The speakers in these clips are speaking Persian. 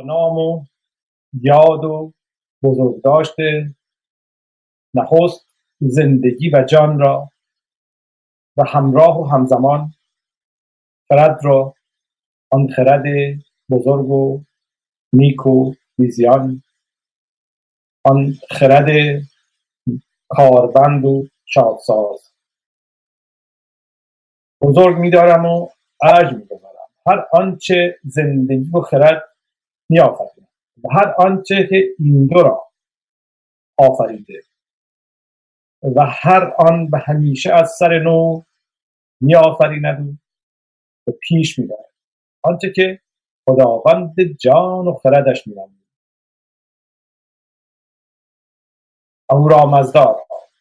نام و یاد و بزرگداشت نخست زندگی و جان را و همراه و همزمان خرد را آن خرد بزرگ و نیک و ویزیان آن خرد کاربند و شادساز. بزرگ میدارم و ارج می‌گذارم. هر آنچه زندگی و خرد میآفرینم. و هر آنچه که این دو را آفریده و هر آن به همیشه از سر نو میآفریند و پیش می‌برد. آنچه که خداوند جان و خردش مینامید او را مزدار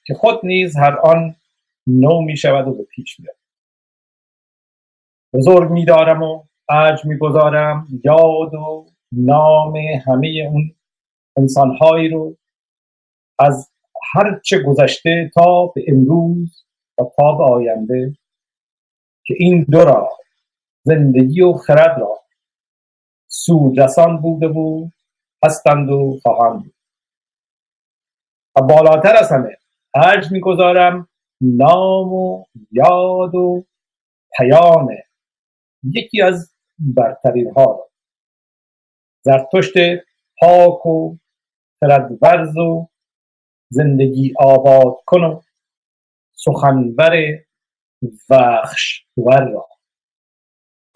که خود نیز هر آن نو می شود و به پیش می‌رود. بزرگ میدارم و ارج می‌گذارم یاد و نام همه اون انسانهایی رو از هر چه گذشته تا به امروز و تا به آینده که این دو را زندگی و خرد را سودرسان بوده و هستند و خواهند بود. و بالاتر از همه ارج می‌گذارم نام و یاد و پیام یکی از برترین ها را. زرتشت پاک و خردورز و زندگی آباد کن و سخنور وخشور را.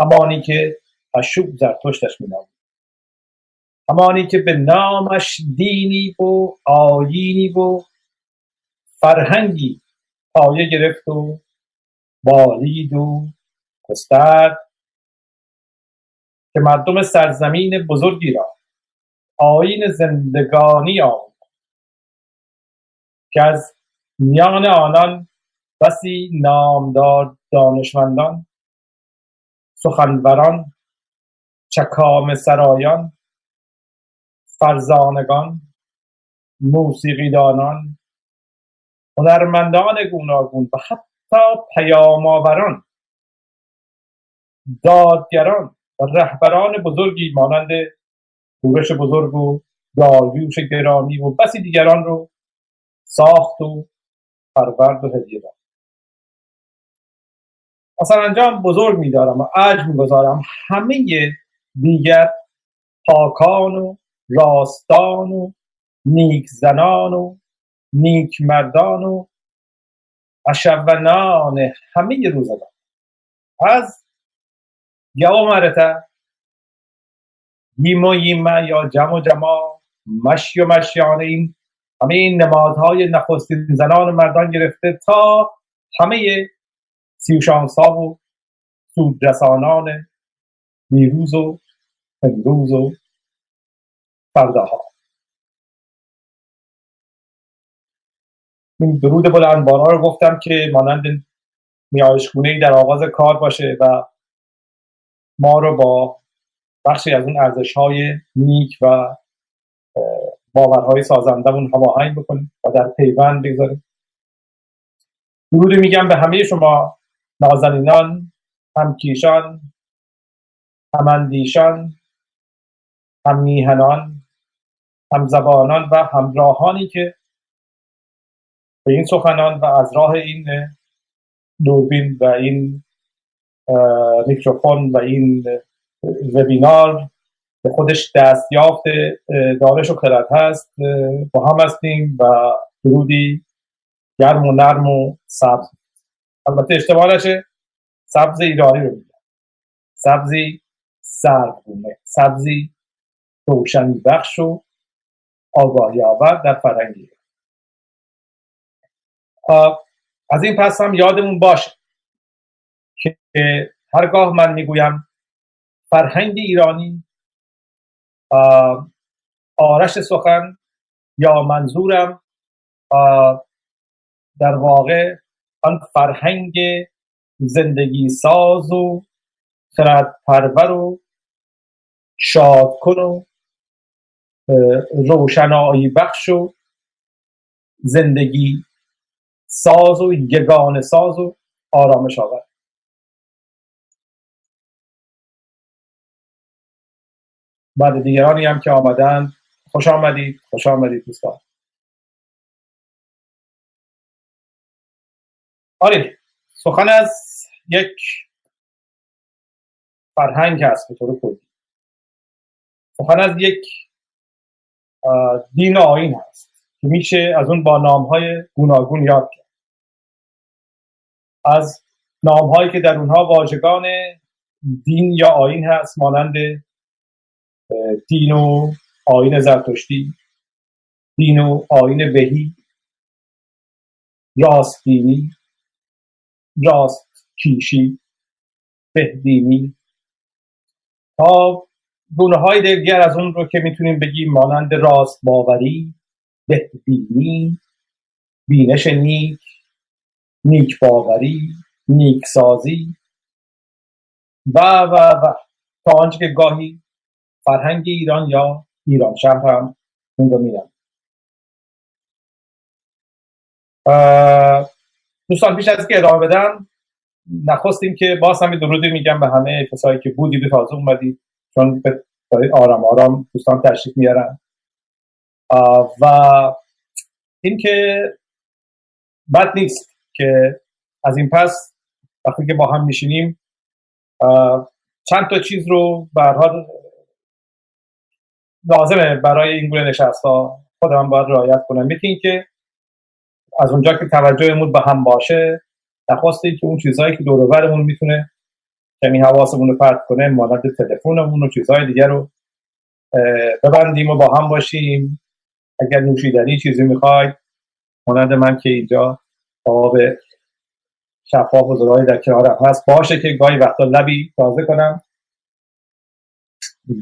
همانی که اشوب زرتشتش مینامید همانی که به نامش دینی و آیینی و فرهنگی پایه گرفت و بالید و گسترد که مردم سرزمین بزرگی را آیین زندگانی آمد که از میان آنان بسی نامدار دانشمندان سخنوران چکام سرایان فرزانگان موسیقیدانان هنرمندان گوناگون و حتی پیامآوران دادگران و رهبران بزرگی مانند کوروش بزرگ و داریوش گرامی و بسی دیگران رو ساخت و پرورد و هدیه داد. اصلا انجام بزرگ میدارم و عجب می‌گذارم همه دیگر پاکان و راستان و نیک زنان و نیک مردان و اشونان همه روزگار. از گیم و ییمه یا جم و جما مشی و مشیانه این همه این نمادهای نخستین زنان و مردان گرفته تا همه سیوشانسا و سودرسانان نیروز و امروز و فرداها. این درود بلند بارا رو گفتم که مانند نیایشگونه در آغاز کار باشه و ما رو با بخشی از اون ارزش های نیک و باورهای سازندمون هماهنگ بکنیم و در پیوند بگذاریم. درود میگم به همه شما نازنینان همکیشان هماندیشان هم میهنان هم زبانان و همراهانی که به این سخنان و از راه این دوربین و این میکروفون و این وبینار به خودش دستیافت دانش و خرد هست. با هم هستیم و درودی گرم و نرم و سبز. البته اشتباه نشه سبز ایرانی رو میگم. سبزی سردگونه سبزی روشنی بخش و آگاهی آور در فرهنگ از این پس هم یادمون باشه که هرگاه من می‌گویم فرهنگ ایرانی آرش سخن یا منظورم در واقع آن فرهنگ زندگی ساز و خرد پرور و شاد کن و روشنایی بخش و زندگی ساز و یگان ساز و آرامش آور. بعد دیگرانی هم که آمدن. خوش آمدید خوش آمدید دوستان. آره سخن از یک فرهنگ هست به طور کلی. سخن از یک دین آین هست که میشه از اون با نام های گوناگون یاد کرد. از نام هایی که در اونها واژگان دین یا آین هست مانند دین و آین زرتشتی دین و آین بهی راست دینی راست کیشی بهدینی. تا گونه های دیگر از اون رو که می‌تونیم بگیم مانند راست باوری بهدینی بینش نیک نیک باوری نیک سازی و و و. تا آنچه که گاهی فرهنگ ایران یا ایران؟ شهر هم اون رو میرن دوستان پیش از که ادامه بدم نخواستیم که باز هم درودی میگم به همه کسایی که بودید و تازه اومدید چون آرام آرام دوستان تشریف میارن. و اینکه بد نیست که از این پس وقتی که با هم میشینیم چند تا چیز رو به لازمه برای این گونه نشست ها خودم باید رعایت کنم. یکی اینکه از اونجا که توجهمون به هم باشه نخواسته که اون چیزهایی که دور می‌تونه کمی حواسمون رو پرت کنه مانند تلفنمون و چیزهای دیگر رو ببندیم و با هم باشیم. اگر نوشیدنی چیزی می‌خواید مانند من که اینجا آب شفاف و زرای در کنارم هست باشه که گاهی وقتا لبی تازه کنم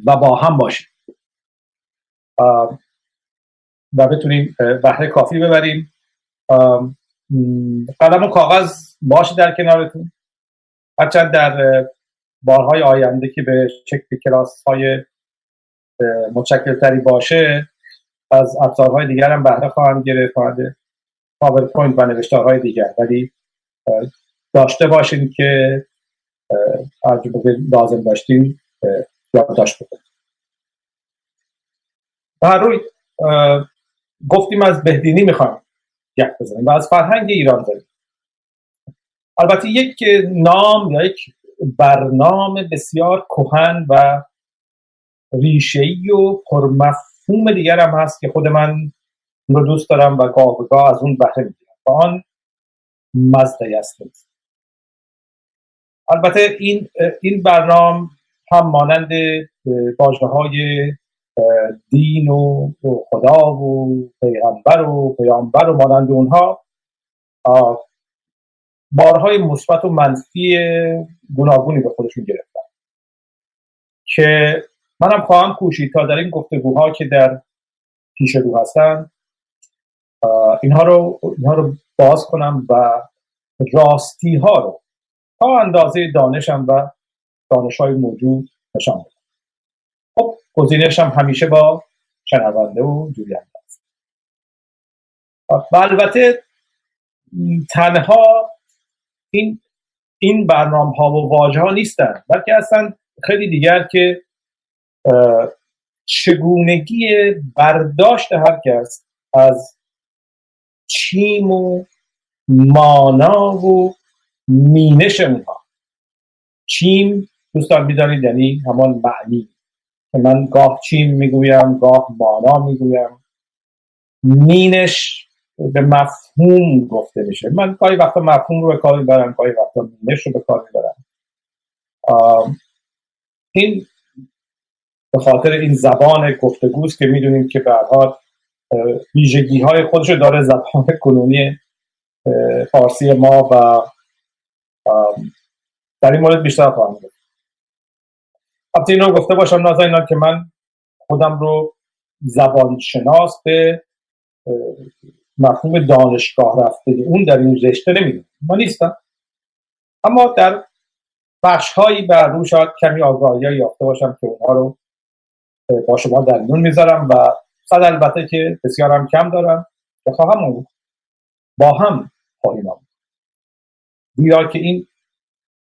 و با هم باشیم. و بتونیم بهره کافی ببریم. قلم و کاغذ باشه در کنارتون. هرچند در بارهای آینده که به شکل کلاس های متشکل تری باشه از ابزارهای دیگر هم بهره خواهم گرفت. پاورپوینت و نوشتارهای دیگر. ولی داشته باشین که هر لازم داشتین یادداشت بکنید هر روی گفتیم از بهدینی می‌خوایم یک بزنیم و از فرهنگ ایران داریم البته یک نام یا یک برنامه بسیار کهن و ریشه‌ای و پرمفهوم دیگر هم هست که خود من رو دوست دارم و گاه به گاه از اون بهره می‌گیرم و آن مزده است. البته این این برنامه هم مانند باجه های دین و خدا و پیغمبر و پیامبر و مانند اونها بارهای مثبت و منفی گوناگونی به خودشون گرفتن. که منم خواهم کوشید تا در این گفتگوها که در پیش رو هستن اینها رو, اینها رو باز کنم و راستی ها رو تا اندازه دانشم و دانش های موجود نشان گزینش هم همیشه با شنونده و جوینده است و البته تنها این این برنامه ها و واژه ها نیستن بلکه اصلا خیلی دیگر که چگونگی برداشت هر کس از چیم و مانا و مینش اونها. چیم دوستان می‌دانید یعنی همان معنی. که من گاه چیم می‌گویم گاه مانا می‌گویم. مینش به مفهوم گفته میشه. من گاهی وقتا مفهوم رو به کار می‌برم گاهی وقتا مینش رو به کار می‌برم. این به خاطر این زبان گفتگوست که می‌دونیم که به ویژگی های خودش داره زبان کنونی فارسی ما و در این مورد بیشتر خواهم البته اینو گفته باشم نازنینان که من خودم رو زبان شناس به مفهوم دانشگاه رفته اون در این رشته نمی‌دونم. ما نیستم اما در بخش هایی بر رو شاید کمی آگاهی یافته باشم که اونها رو با شما در میون می‌ذارم و صد البته که بسیار هم کم دارم که خواهم آمود با هم خواهیم آمود زیرا که این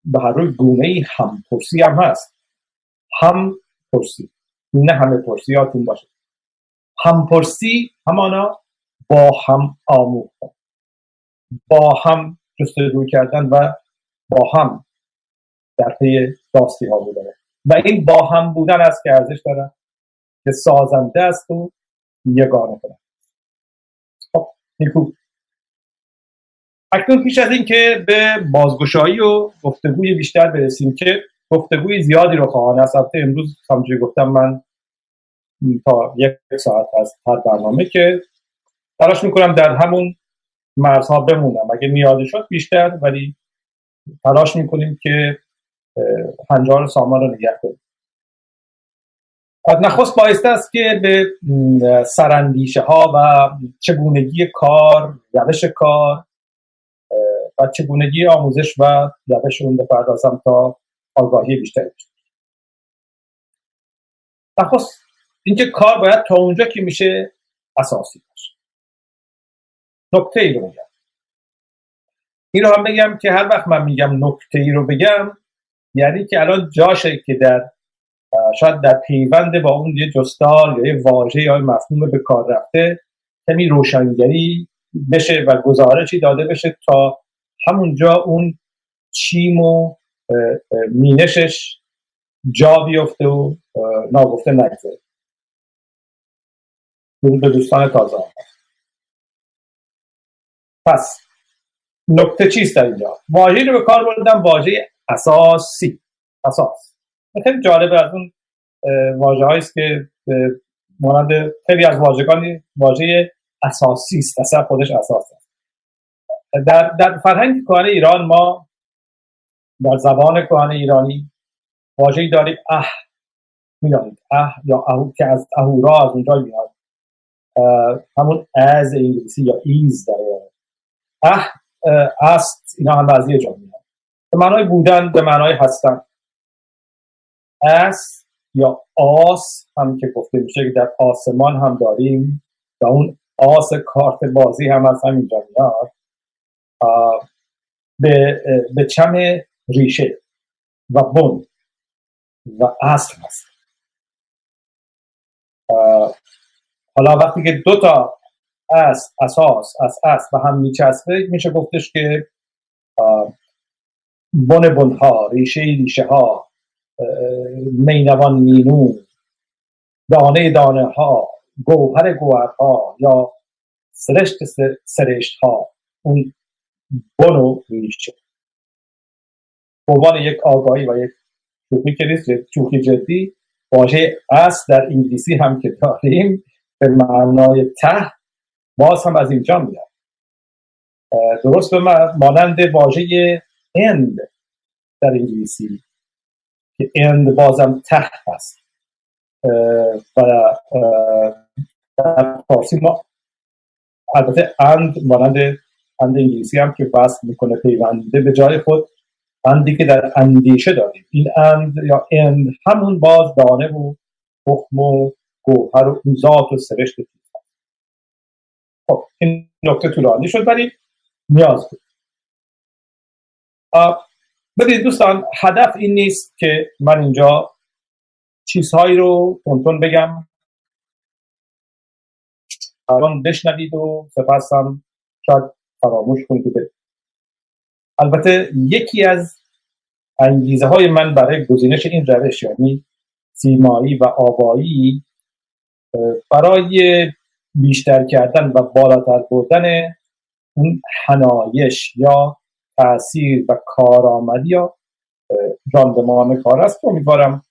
به هر روی گونه ای هم هست. هم پرسی. نه همه پرسیاتون باشه. همپرسی همانا با هم آموختن با هم جستجو کردن و با هم در پی راستی ها بودن. و این با هم بودن است که ارزش داره که سازنده است و یگانه کنه خب اکنون پیش از اینکه به بازگشایی و گفتگوی بیشتر برسیم که گفتگوی زیادی رو خواهان است امروز همونجوری گفتم من تا یک ساعت از هر برنامه که تلاش می‌کنم در همون مرزها بمونم. اگه نیازی شد بیشتر ولی تلاش می‌کنیم که هنجار سامان رو نگه کنیم نخست بایسته است که به سرندیشه ها و چگونگی کار روش کار و چگونگی آموزش و روش اون بپردازم تا آگاهی بیشتری داشته نخست اینکه کار باید تا اونجا که میشه اساسی باشه. نکته ای رو بگم. این رو هم بگم که هر وقت من میگم نکته ای رو بگم یعنی که الان جاشه که در شاید در پیوند با اون یه جستار یا یه واژه یا مفهوم به کار رفته کمی روشنگری بشه و گزارشی داده بشه تا همونجا اون چیم و مینشش جا بیفته و ناگفته نگذاره به دوستان تازه. پس نکته چیست در اینجا؟ واژه‌ای رو به کار بردم واژه اساسی. اساس. خیلی جالبه از اون واژه است که مانند خیلی از واژگان واژه اساسی است اصلا خودش اساس است. در, در فرهنگ کهن ایران ما در زبان کهن ایرانی واژه‌ای داریم اه می‌دانید. اه یا اهو که از اهورا از اونجا میاد. همون از انگلیسی یا ایز داره اه است. اینا هم بعضی جا میاد. به معنای بودن به معنای هستن. اس یا آس هم که گفته میشه که در آسمان هم داریم و اون آس کارت بازی هم از همینجا میاد. به, به چم ریشه و بن و اصل هست. حالا وقتی که دو تا از اساس از اصل و هم میچسبه میشه گفتش که بن بنها ریشه ریشه ها مینوان مینو دانه دانه ها گوهر گوهرها یا سرشت سرشت ها اون بن و عنوان یک آگاهی و یک شوخی که نیست شوخی جدی. واژه اصل در انگلیسی هم که داریم به معنای ته باز هم از اینجا میاد. درست به مانند واژه end در انگلیسی. که end بازم ته هست. و در فارسی ما البته اند مانند and انگلیسی هم که وصل می‌کنه پیونده به جای خود. اندی که در اندیشه داریم. این اند یا اند همون باز دانه و تخم و گوهر و ذات و سرشت خب این نکته طولانی شد ولی نیاز بود. ببینید دوستان هدف این نیست که من اینجا چیزهایی رو تونتون بگم. الان بشنوید و سپس هم شاید فراموش کنید و البته یکی از انگیزه های من برای گزینش این روش یعنی سیمایی و آبایی برای بیشتر کردن و بالاتر بردن اون هنایش یا تاثیر و کارآمدی یا راندمان کار است. امیدوارم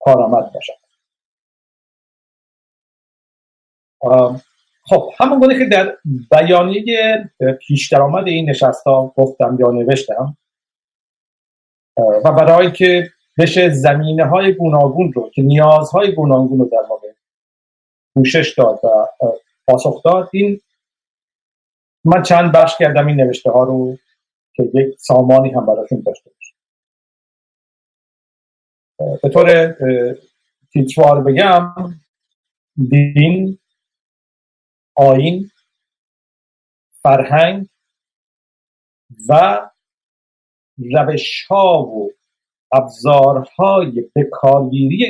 کارآمد باشد. خب همون گونه که در بیانیه پیش درآمد این نشست ها گفتم یا نوشتم و برای که بشه زمینه های گوناگون رو که نیازهای گوناگون رو در واقع پوشش داد و پاسخ داد این من چند بخش کردم این نوشته ها رو که یک سامانی هم براشون داشته باشه به طور تیچوار بگم دین آین فرهنگ و روش ها و ابزارهای به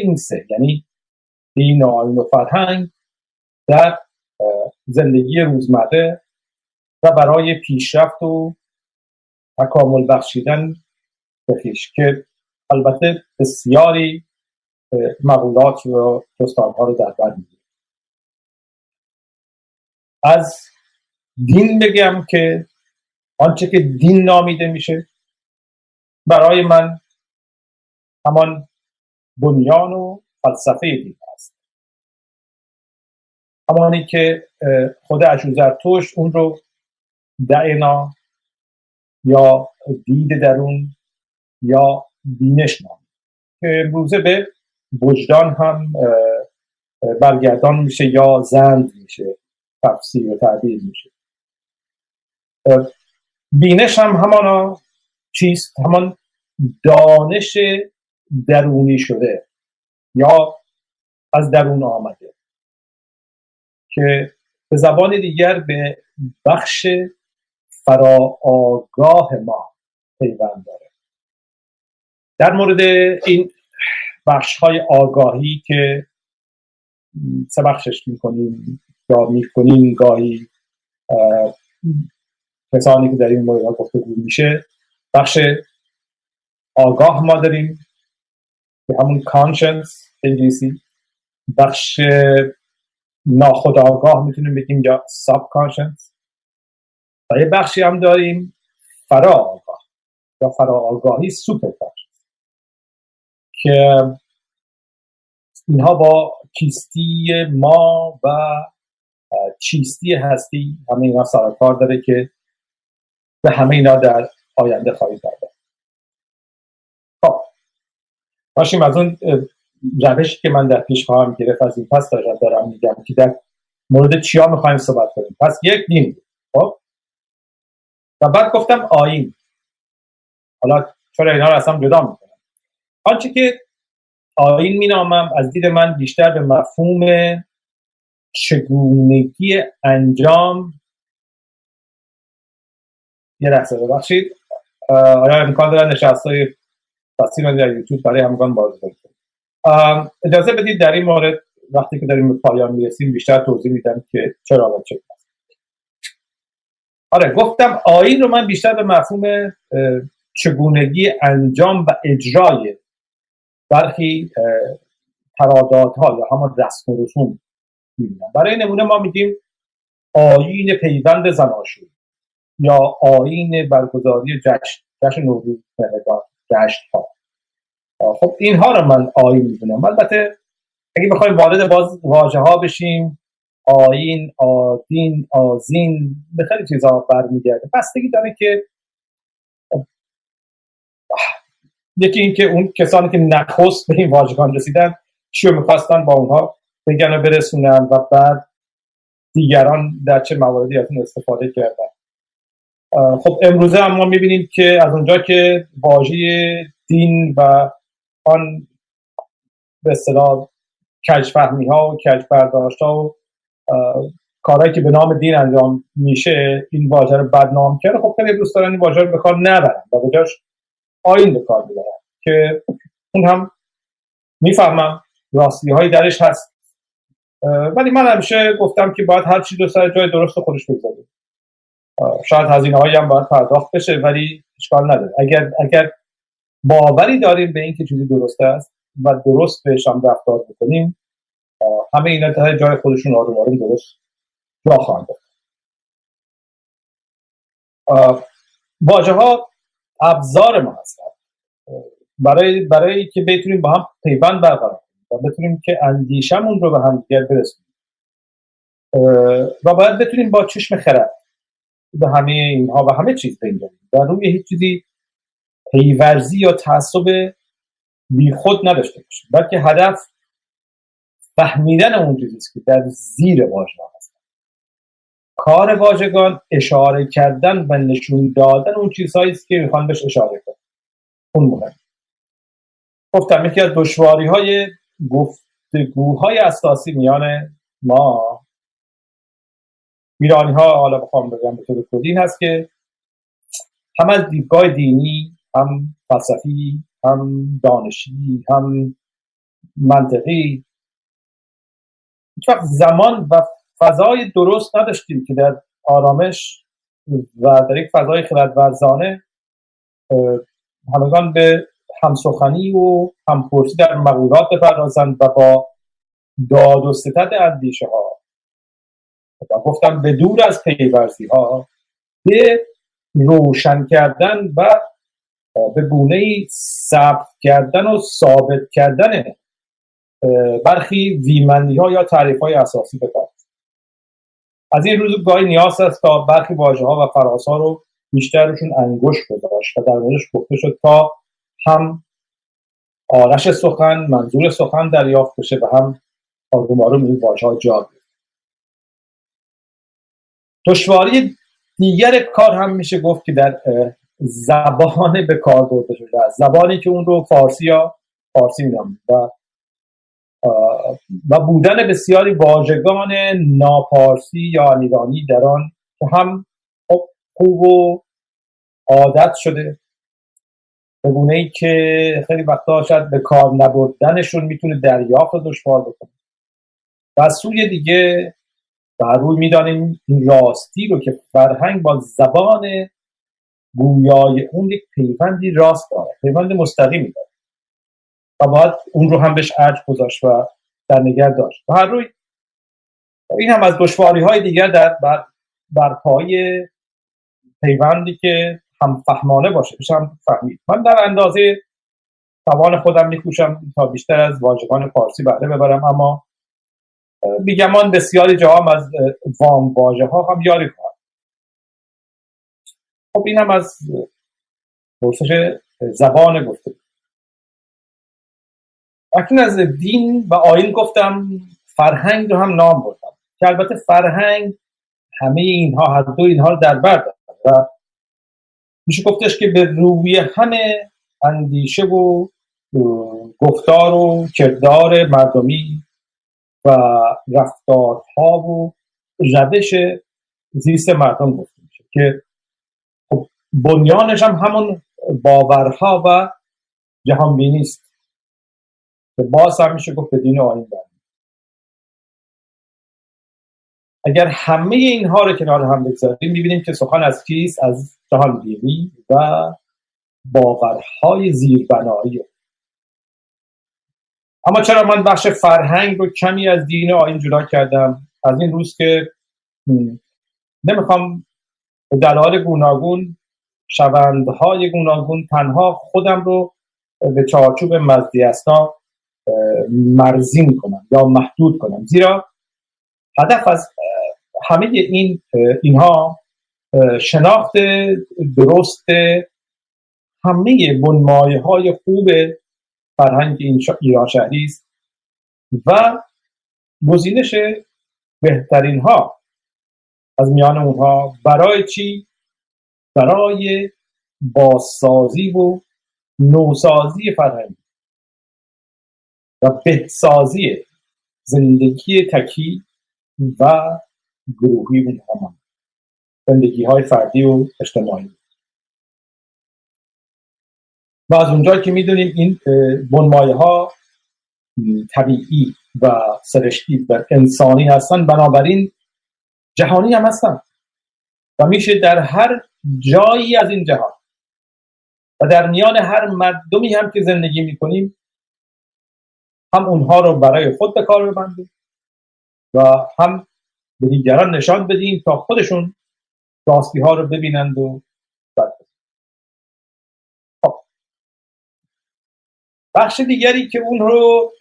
این سه یعنی دین و آین و فرهنگ در زندگی روزمره و برای پیشرفت و تکامل بخشیدن به که البته بسیاری مقولات و ها رو در بر از دین بگم که آنچه که دین نامیده میشه برای من همان بنیان و فلسفه دین است. همانی که خود توش اون رو دعنا یا دید درون یا بینش نام. که امروزه به وجدان هم برگردان میشه یا زند میشه. تفسیر و تعبیر میشه. بینش هم همانا چیست؟ همان دانش درونی شده یا از درون آمده که به زبان دیگر به بخش فرا آگاه ما پیوند داره. در مورد این بخش های آگاهی که سه بخشش می‌کنیم یا می‌کنیم گاهی کسانی که در این مورد گفتگو میشه. بخش آگاه ما داریم که همون conscious انگلیسی بخش ناخودآگاه می‌تونیم بگیم یا subconscious و یه بخشی هم داریم فرا آگاه یا فرا آگاهی سوپر که اینها با کیستی ما و چیستی هستی همه اینا سرکار داره که به همه اینا در آینده خواهید کرده خب. باشیم از اون روشی که من در پیش خواهم گرفت از این پس دارم میگم که در مورد چیا می‌خوایم صحبت کنیم. پس یک دین خب. و بعد گفتم آین حالا چرا اینا رو اصلا جدا می‌کنم؟ آنچه که آین مینامم از دید من بیشتر به مفهوم چگونگی انجام یه لحظه ببخشید. آیا امکان داره نشست های بسیر در یوتیوب برای همگان باز اجازه بدید در این مورد وقتی که داریم به پایان می‌رسیم بیشتر توضیح میدم که چرا و چه. آره گفتم آین رو من بیشتر به مفهوم چگونگی انجام و اجرای برخی تراداتها یا همون رسم و رسوم می‌بینم. برای نمونه ما میگیم آین پیوند زناشویی یا آین برگزاری جشن جشن نوروز جشن ها. خب اینها رو من آین می‌دونم البته اگه بخوایم وارد باز واژه ها بشیم آین آدین آزین به خیلی چیزها برمیگرده. بستگی داره که یکی اینکه اون کسانی که نخست به این واژگان رسیدن چی می‌خواستن با اونها بگن و برسونن و بعد دیگران در چه مواردی از اون استفاده کردن. خب امروزه هم ما می‌بینیم که از اونجا که واژه دین و آن به اصطلاح کجفهمی ها و کج ها و کارهایی که به نام دین انجام میشه این واژه رو بدنام کرده. خب خیلی دوست دارن این واژه رو به کار نبرن و بجاش آین به کار می‌برن که اون هم می‌فهمم راستی های درش هست. ولی من همیشه گفتم که باید هر چیز رو سر جای درست خودش بگذاریم. شاید هزینه هایی هم باید پرداخت بشه ولی اشکال نداره اگر اگر باوری داریم به اینکه چیزی درست است و درست بهش هم رفتار بکنیم همه اینا تا جای خودشون آروم آروم درست جا خواهند واژه ها ابزار ما هستن برای برای که بتونیم با هم پیوند برقرار و بتونیم که اندیشمون رو به هم دیگر برسونیم و باید بتونیم با چشم خرد به همه اینها و همه چیز بگیریم در روی هیچ چیزی پیورزی یا تعصب خود نداشته باشیم بلکه هدف فهمیدن اون چیزی که در زیر واژگان هست کار واژگان اشاره کردن و نشون دادن اون چیزهایی است که می‌خوان بهش اشاره کنن. اون مهم. گفتم یکی از دشواری های گفتگوهای اساسی میان ما ایرانی ها حالا بخوام بگم به طور کلی هست که هم از دیدگاه دینی هم فلسفی هم دانشی هم منطقی هیچ وقت زمان و فضای درست نداشتیم که در آرامش و در یک فضای خردورزانه همگان به همسخنی و همپرسی در مقولات بپردازند و با داد و ستد اندیشه ها و گفتم به دور از پیورزی ها به روشن کردن و به گونه ثبت کردن و ثابت کردن برخی ویمندی ها یا تعریف های اساسی بپرد از این روز گاهی نیاز است تا برخی واژه ها و فراز ها رو بیشترشون انگوش گذاشت و در موردش گفته شد تا هم آرش سخن منظور سخن دریافت بشه و هم آروم آروم این واژه ها جا دشواری دیگر کار هم میشه گفت که در زبان به کار برده شده. است زبانی که اون رو فارسی یا فارسی می‌دونم و و بودن بسیاری واژگان ناپارسی یا ایرانی در آن که هم خوب و عادت شده. به ای که خیلی وقتا شاید به کار نبردنشون می‌تونه دریافت دشوار بکنه. و از سوی دیگه بر روی می‌دانیم این راستی رو که فرهنگ با زبان گویای اون یک پیوندی راست داره پیوند مستقیمی داره. و باید اون رو هم بهش ارج گذاشت و در نگر داشت. و هر روی این هم از دشواری های دیگر در بر, بر پای پیوندی که هم فهمانه باشه هم فهمید. من در اندازه توان خودم میکوشم تا بیشتر از واژگان فارسی بهره ببرم اما بیگمان بسیاری جاها از وام واژه ها هم یاری کنم خب این هم از پرسش زبان گفته اکنون از دین و آین گفتم فرهنگ رو هم نام بردم. که البته فرهنگ همه اینها هر دو اینها رو در بر و میشه گفتش که به روی همه اندیشه و گفتار و کردار مردمی و رفتارها و روش زیست مردم گفته میشه که خب بنیانش هم همون باورها و جهانبینی است که باز هم میشه گفت به دین آین اگر همه اینها رو کنار هم بگذاریم می‌بینیم که سخن از چیست از جهان بینی و باورهای زیربنایی. اما چرا من بخش فرهنگ رو کمی از دین آین جدا کردم؟ از این روز که نمی‌خوام دلال گوناگون شوندهای گوناگون تنها خودم رو به چارچوب مزدی اسنا مرزی کنم یا محدود کنم. زیرا هدف از همه این اینها شناخت درست همه بنمایه های خوب فرهنگ ایران شهری است و گزینش بهترین ها از میان اونها برای چی؟ برای بازسازی و نوسازی فرهنگ و بهسازی زندگی تکی و گروهی اونها. زندگی های فردی و اجتماعی. و از اونجا که می‌دونیم این بنمایه ها طبیعی و سرشتی و انسانی هستن بنابراین جهانی هم هستن. و میشه در هر جایی از این جهان و در میان هر مردمی هم که زندگی می‌کنیم هم اونها رو برای خود به کار ببندیم و هم به دیگران نشان بدیم تا خودشون راستی ها رو ببینند و بخش دیگری که اون رو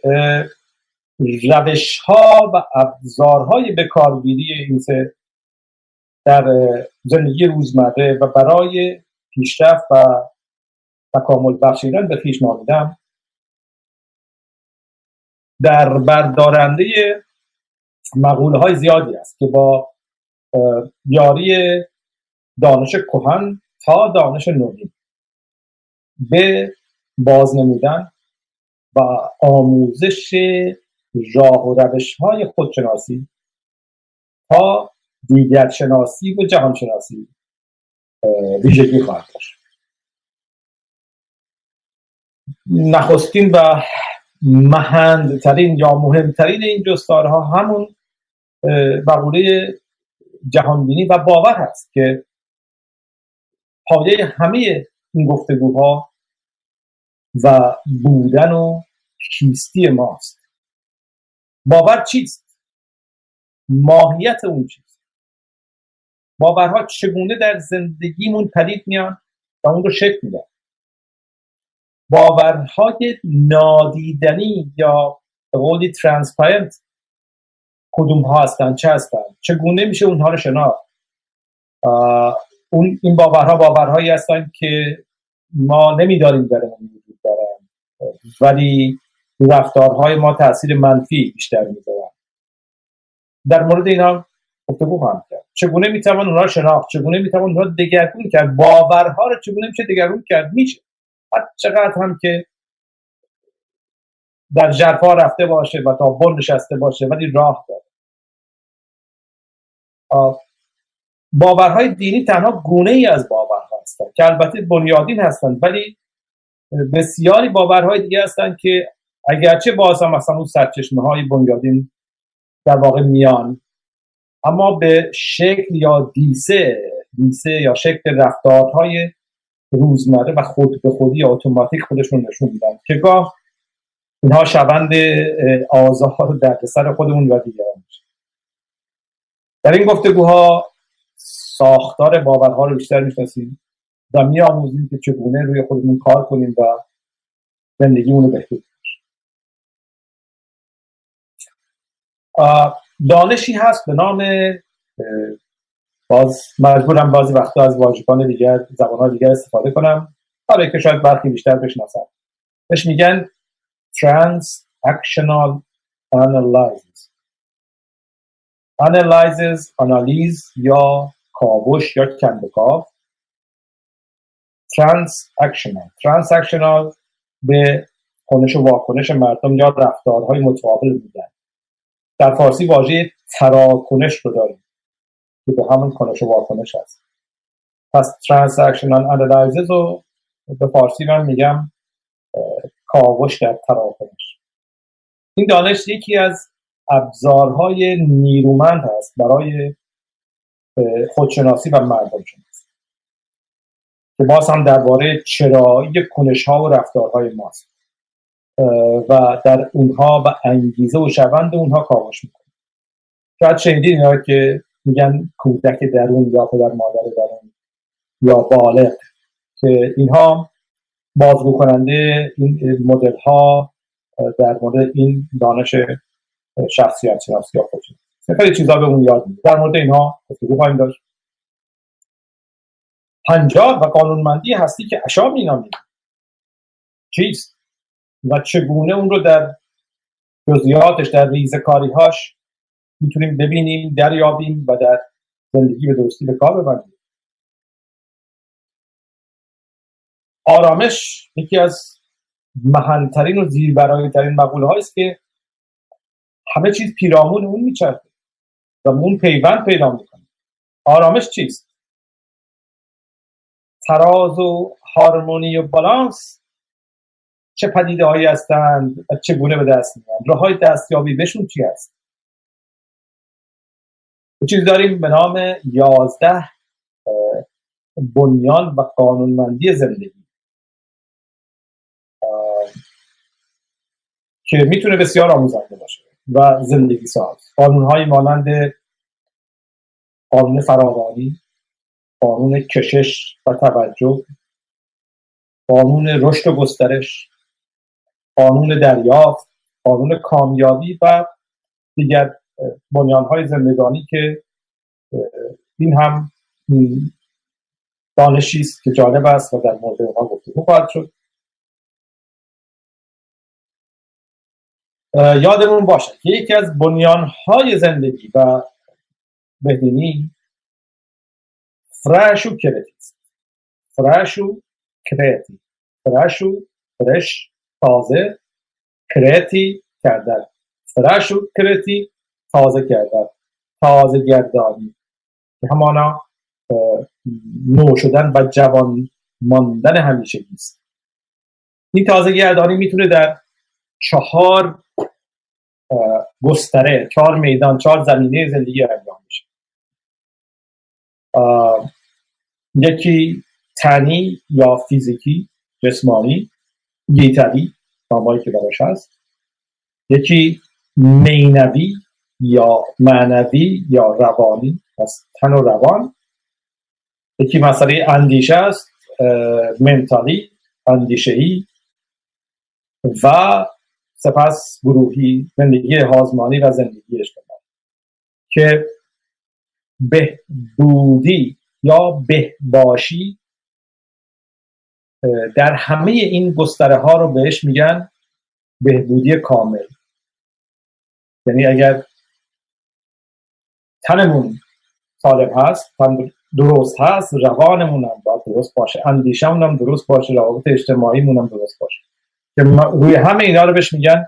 روش ها و ابزارهای بکارگیری این در زندگی روزمره و برای پیشرفت و تکامل بخشیدن به خیش ماندم در بردارنده مقوله های زیادی است که با یاری دانش کهن تا دانش نوین. به بازنمودن و آموزش راه و روش های خودشناسی تا دیگر شناسی و جهان شناسی ویژگی خواهد داشت. نخستین و مهندترین یا مهمترین این جستارها همون مقوله جهانبینی و باور هست که پایه همه این گفتگوها و بودن و کیستی ماست. باور چیست؟ ماهیت اون چیست؟ باورها چگونه در زندگیمون پدید میان و اون رو شکل میدن؟ باورهای نادیدنی یا به قولی ترانسپارنت کدوم ها هستن؟ چه هستن؟ چگونه میشه اونها رو شناخت؟ اون این باورها باورهایی هستن که ما نمیداریم درمون وجود دارن ولی رفتارهای ما تاثیر منفی بیشتر می‌ذارن. در مورد اینا گفتگو خواهم کرد. چگونه می‌توان اونها شناخت؟ چگونه می‌توان اونها دگرگون کرد؟ باورها رو چگونه میشه دگرگون کرد؟ میشه. هر چقدر هم که در جرفا رفته باشه و تا بن نشسته باشه ولی راه داره. باورهای دینی تنها گونه ای از باورها هستند که البته بنیادین هستند ولی بسیاری باورهای دیگه هستند که اگرچه باز هم مثلا اون سرچشمه های بنیادین در واقع میان اما به شکل یا دیسه دیسه یا شکل رفتارهای روزمره و خود به خودی اتوماتیک خودشون نشون میدن که گاه اینها شوند آزار و دردسر خودمون و دیگران در این گفتگوها ساختار باورها رو بیشتر می‌شناسیم و میآموزیم که چگونه روی خودمون کار کنیم و زندگیمون رو بهتر دانشی هست به نام باز مجبورم بعضی وقتا از واژگان دیگر زبانها دیگر استفاده کنم. برای که شاید برخی بیشتر بشناسم بهش میگن Transactional Analysis. Analyzes آنالیز یا کاوش یا کندکاو Transactional. Transactional به کنش و واکنش مردم یا رفتارهای متقابل میگن. در فارسی واژه تراکنش رو داریم که به همون کنش و واکنش هست. پس ترانزکشنال انالایزز رو به فارسی من میگم کاوش در تراکنش. این دانش یکی از ابزارهای نیرومند هست برای خودشناسی و مردم شناسی که باز هم درباره چرایی کنش ها و رفتارهای ماست. و در اونها و انگیزه و شوند اونها کاوش می‌کنه شاید شنیدید اینا که میگن کودک درون یا پدر مادر درون یا بالغ. که اینها بازگو کننده این مدل ها در مورد این دانش شخصیت شناسی یا خودشون خیلی چیزا به اون یاد در مورد اینها گفتگو خواهیم داشت. پنجاب و قانونمندی هستی که اشا مینامید. چیست؟ و چگونه اون رو در جزئیاتش در هاش می‌تونیم ببینیم دریابیم و در زندگی به درستی به کار ببندیم؟ آرامش یکی از محلترین و زیربرای ترین مقوله است که همه چیز پیرامون اون میچرده و اون پیوند پیدا می‌کنه. آرامش چیست؟ تراز و هارمونی و بالانس چه پدیده هایی هستند و چگونه به دست میان راه های دستیابی بهشون چی هست؟ چیز داریم به نام یازده بنیان و قانونمندی زندگی. که می‌تونه بسیار آموزنده باشه. و زندگی ساز. قانون مانند قانون فراوانی قانون کشش و توجه قانون رشد و گسترش قانون دریافت قانون کامیابی و دیگر بنیان های زندگانی که این هم دانشی است که جالب است و در مورد اونها گفتگو خواهد شد. یادمون باشه که یکی از بنیان های زندگی و بهدینی فرشو کرتی است. فرشو کرتی فرشو فرش تازه کرتی کردن. فرشو کرتی تازه کردن. تازه گردانی. همانا نو شدن و جوان ماندن همیشه است. این تازه گردانی می‌تونه در چهار گستره چهار میدان چهار زمینه زندگی انجام بشه یکی تنی یا فیزیکی جسمانی گیتری نامایی که براش هست. یکی مینوی یا معنوی یا روانی از تن و روان. یکی مسئله اندیشه است منتالی اندیشهی و سپس گروهی زندگی حازمانی و زندگی اجتماعی. که بهبودی یا بهباشی در همه این گستره ها رو بهش میگن بهبودی کامل. یعنی اگر تنمون سالم هست درست هست روانمون هم باید درست باشه اندیشمون هم درست باشه روابط اجتماعیمون هم درست که روی همه اینا رو بهش میگن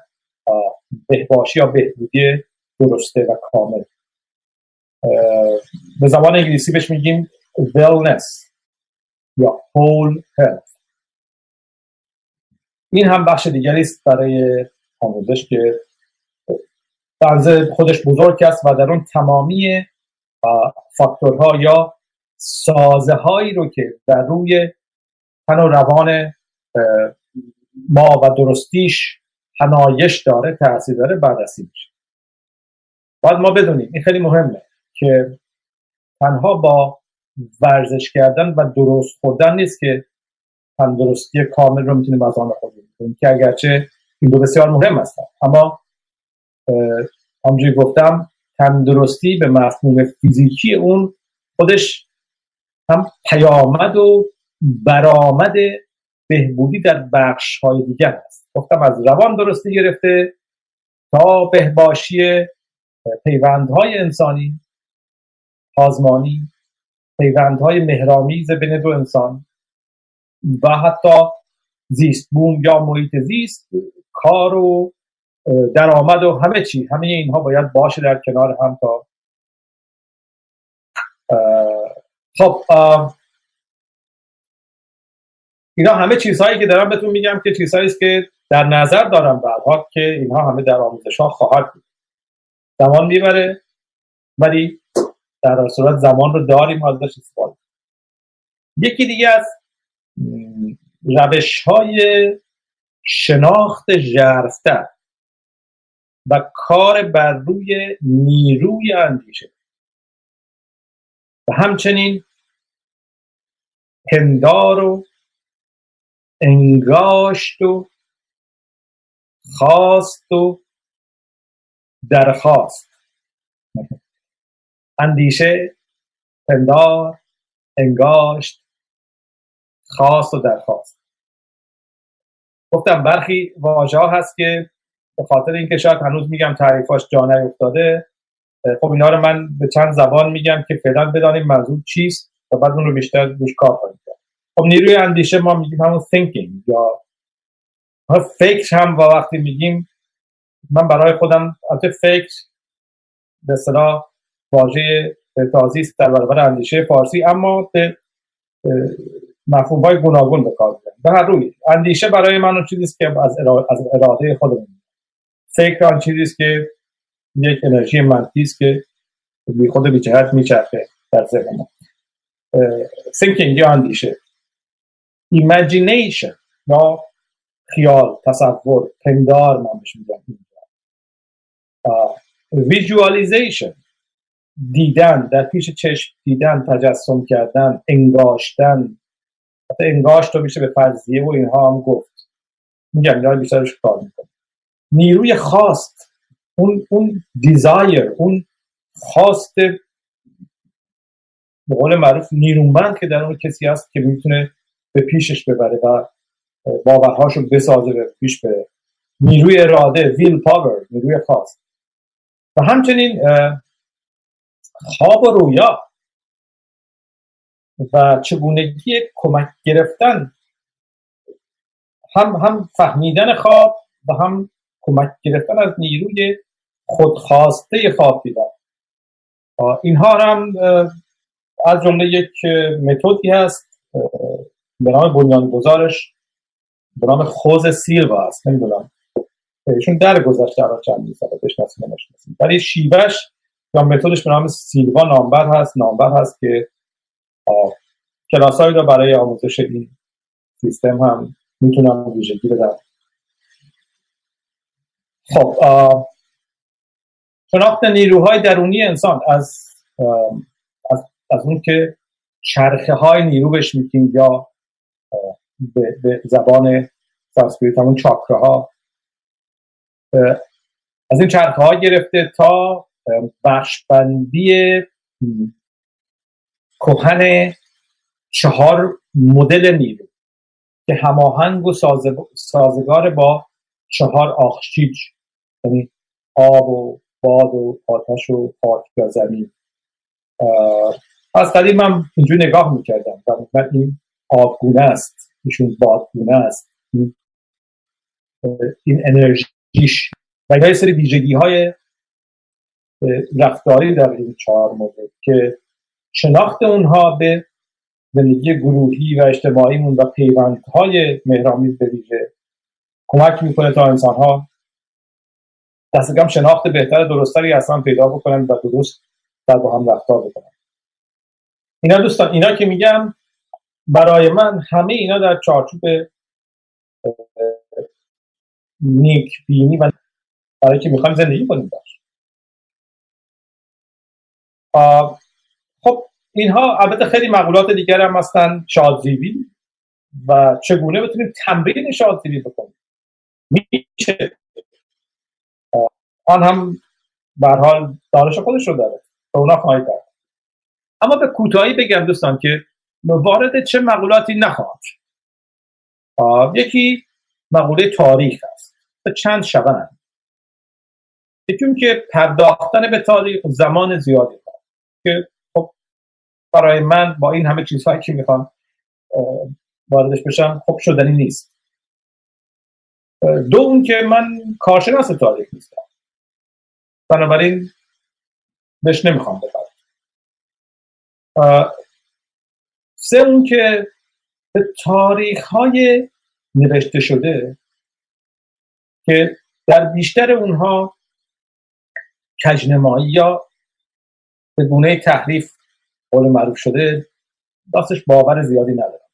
بهباشی یا بهبودی درسته و کامل. به زبان انگلیسی بهش میگیم wellness یا whole health. این هم بخش دیگری است برای آموزش که بنز خودش بزرگ است و در اون تمامی فاکتورها یا سازه هایی رو که در روی تن و روان ما و درستیش هنایش داره تاثیر داره بررسی میشه. باید ما بدونیم این خیلی مهمه که تنها با ورزش کردن و درست خوردن نیست که تندرستی کامل رو می‌تونیم از آن خودیم که اگرچه این دو بسیار مهم هستن. اما همجوری گفتم تندرستی به مفهوم فیزیکی اون خودش هم پیامد و برآمد بهبودی در بخش های دیگر هست گفتم از روان درستی گرفته تا بهباشی پیوندهای انسانی سازمانی پیوندهای مهرامیز بین دو انسان و حتی زیست بوم یا محیط زیست کار و درآمد و همه چی. همه اینها باید باشه در کنار هم تا خب اینا همه چیزهایی که دارم بهتون میگم که چیزهایی است که در نظر دارم بعدها که اینها همه در آموزش ها خواهد بود. زمان می‌بره ولی در صورت زمان رو داریم ازش استفاده یکی دیگه از روش های شناخت ژرفتر و کار بر روی نیروی اندیشه. و همچنین پندار و انگاشت و خواست و درخواست. اندیشه پندار انگاشت خواست و درخواست. گفتم برخی واژه هست که به خاطر اینکه شاید هنوز میگم تعریفاش جا نیفتاده خب اینا رو من به چند زبان میگم که فعلا بدانیم منظور چیست و بعد اون رو بیشتر روش کار کنیم. خب نیروی اندیشه ما میگیم همون thinking یا فکر هم و وقتی میگیم من برای خودم البته فکر به اصطلاح واژه تازی است در برابر اندیشه فارسی اما به مفهوم های گوناگون به کار به هر روی اندیشه برای من اون چیزی است که از اراده خودمون فکر آن چیزی است که یک انرژی منفی است که بی خود بی جهت میچرخه در ذهن ما. thinking یا اندیشه. imagination یا خیال تصور پندار من بهش میگم visualization دیدن در پیش چشم دیدن تجسم کردن انگاشتن. حتی انگاشت رو میشه به فرضیه و اینها هم گفت. میگم اینا رو بیشترش کار می‌کنه. نیروی خواست. اون اون desire اون خواست. به قول معروف نیرومند که در اون کسی هست که می‌تونه به پیشش ببره و باورهاشو بسازه به پیش بره نیروی اراده ویل پاور نیروی خواست و همچنین خواب و رویا و چگونگی کمک گرفتن هم هم فهمیدن خواب و هم کمک گرفتن از نیروی خودخواسته خواب دیدن. اینها هم از جمله یک متدی هست به نام بنیانگذارش به نام خوز سیلوا است نمی‌دونم. ایشون در گذشته الان چند سال بشناسیم نمی‌شناسیم ولی شیوهش یا متدش به نام سیلوا نامبر هست نامبر هست که کلاسایی رو برای آموزش این سیستم هم می‌تونم ویژگی بدم خب شناخت نیروهای درونی انسان از از, از اون که چرخه های نیرو بهش میگیم یا به, به زبان سانسکریت همون چاکره از این چرخه ها گرفته تا بخشبندی کهن چهار مدل نیرو که هماهنگ و سازگار با چهار آخشیج یعنی آب و باد و آتش و خاک و زمین. از قدیم من اینجور نگاه می‌کردم و این آبگونه است. ایشون بادگونه است. این انرژیش. و یه سری ویژگی های رفتاری در این چهار مورد که شناخت اونها به زندگی گروهی و اجتماعیمون و پیوندهای مهرامیز به ویژه کمک می‌کنه تا انسان ها دست کم شناخت بهتر درستری اصلا پیدا بکنن و درست در با هم رفتار بکنن. اینا دوستان اینا که میگم برای من همه اینا در چارچوب نیک بینی و برای که می‌خوایم زندگی کنیم خب اینها البته خیلی مقولات دیگر هم هستن شادزیبی و چگونه بتونیم تمرین شادزیبی بکنیم؟ میشه. آن هم به حال دانش خودش رو داره. به اونا خواهی کرد اما به کوتاهی بگم دوستان که وارد چه مقولاتی نخواهم یکی مقوله تاریخ است. به چند شبن یکی که پرداختن به تاریخ زمان زیادی دارد که خب برای من با این همه چیزهایی که می‌خوام واردش بشم خب شدنی نیست. دو اون که من کارشناس تاریخ نیستم. بنابراین بهش نمی‌خوام بپرد سه اون که به تاریخ های نوشته شده که در بیشتر اونها کجنمایی یا به گونه تحریف قول معروف شده داستش باور زیادی ندارم.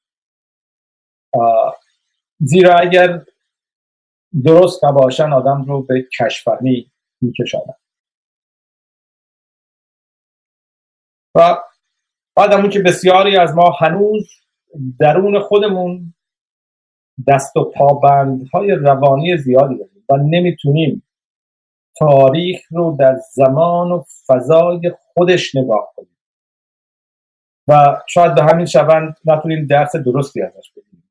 زیرا اگر درست نباشن آدم رو به کشفرمی میکشانن و بعد همون که بسیاری از ما هنوز درون خودمون دست و های روانی زیادی داریم و نمی‌تونیم تاریخ رو در زمان و فضای خودش نگاه کنیم. و شاید به همین شبند نتونیم درس درستی ازش بگیریم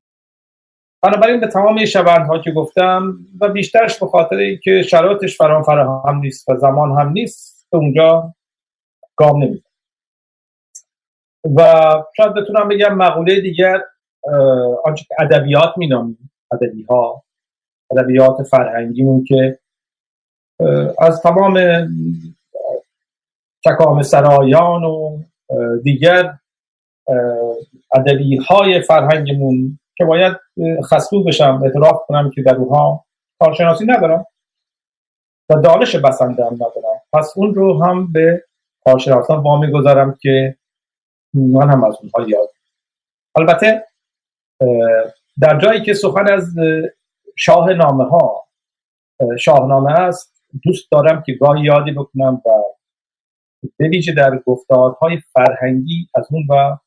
بنابراین به تمام این ها که گفتم و بیشترش به خاطر که شرایطش فرام فراهم نیست و زمان هم نیست به اونجا گام نمیده و شاید بتونم بگم مقوله دیگر آنچه که ادبیات مینامیم ادبی ها ادبیات فرهنگیمون که از تمام تکام سرایان و دیگر ادبی های فرهنگمون که باید خصوص بشم اعتراف کنم که در اونها کارشناسی ندارم و دانش بسنده هم ندارم. پس اون رو هم به کارشناسان وامی گذارم که من هم از اونها یاد. البته در جایی که سخن از شاه نامه ها شاهنامه است دوست دارم که گاهی یادی بکنم و به در گفتارهای فرهنگی از اون و